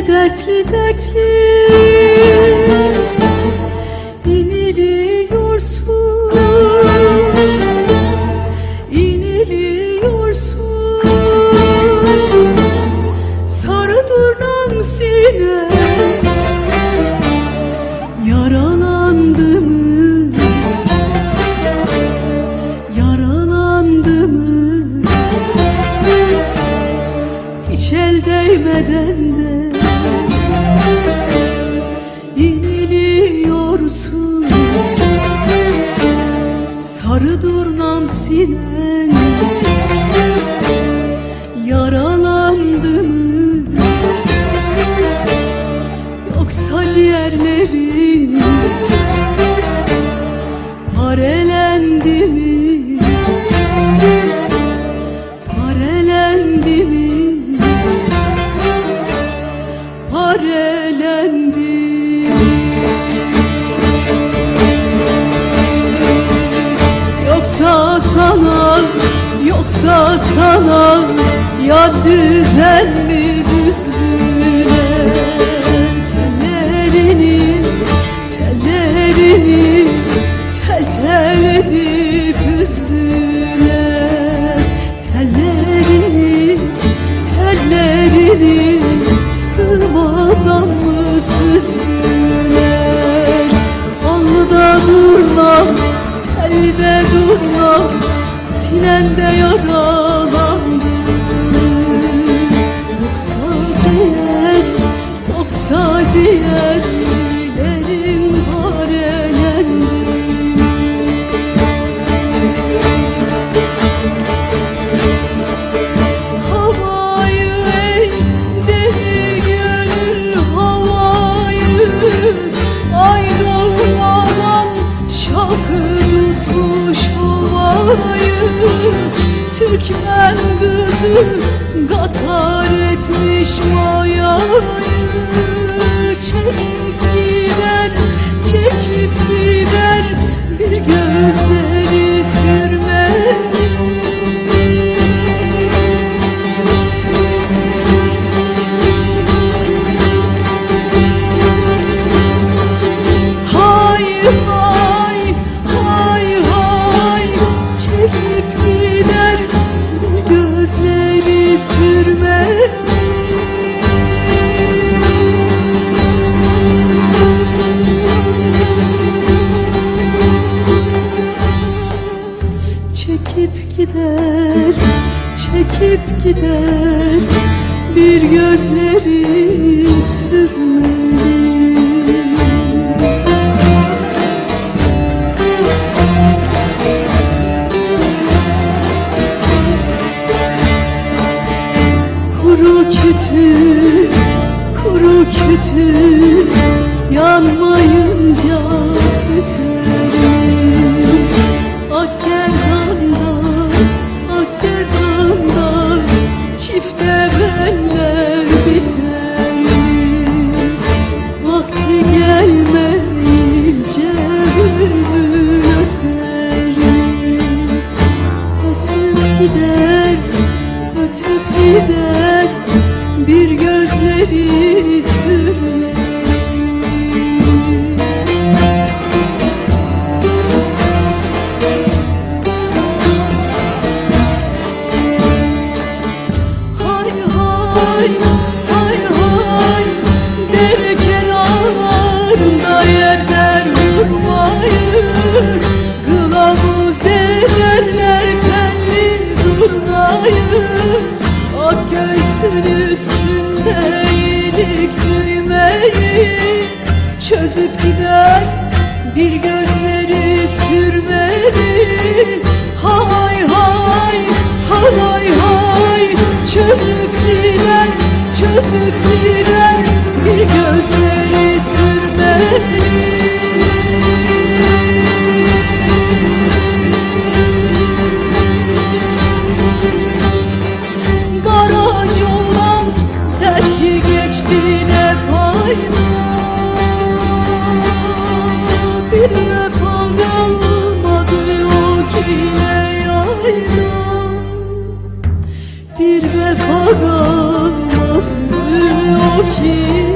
ne dertli dertli. İniliyorsun. İniliyorsun sarı durnam sine. Yaralandım Hiç el değmeden. Yoksa ciğerlerin Parelendi mi? Parelendi mi? Parelendi Yoksa sana, yoksa sana Ya düzen telde durmam Sinende yaralandım gatar etmiş mayayı Çekip gider, çekip gider Bir gözleri sürme Çekip gider, çekip gider bir gözleri sürmeli kütük iyilik düğmeyi Çözüp gider bir gözleri sürmeli. Hay Bir vefa kalmadı o ki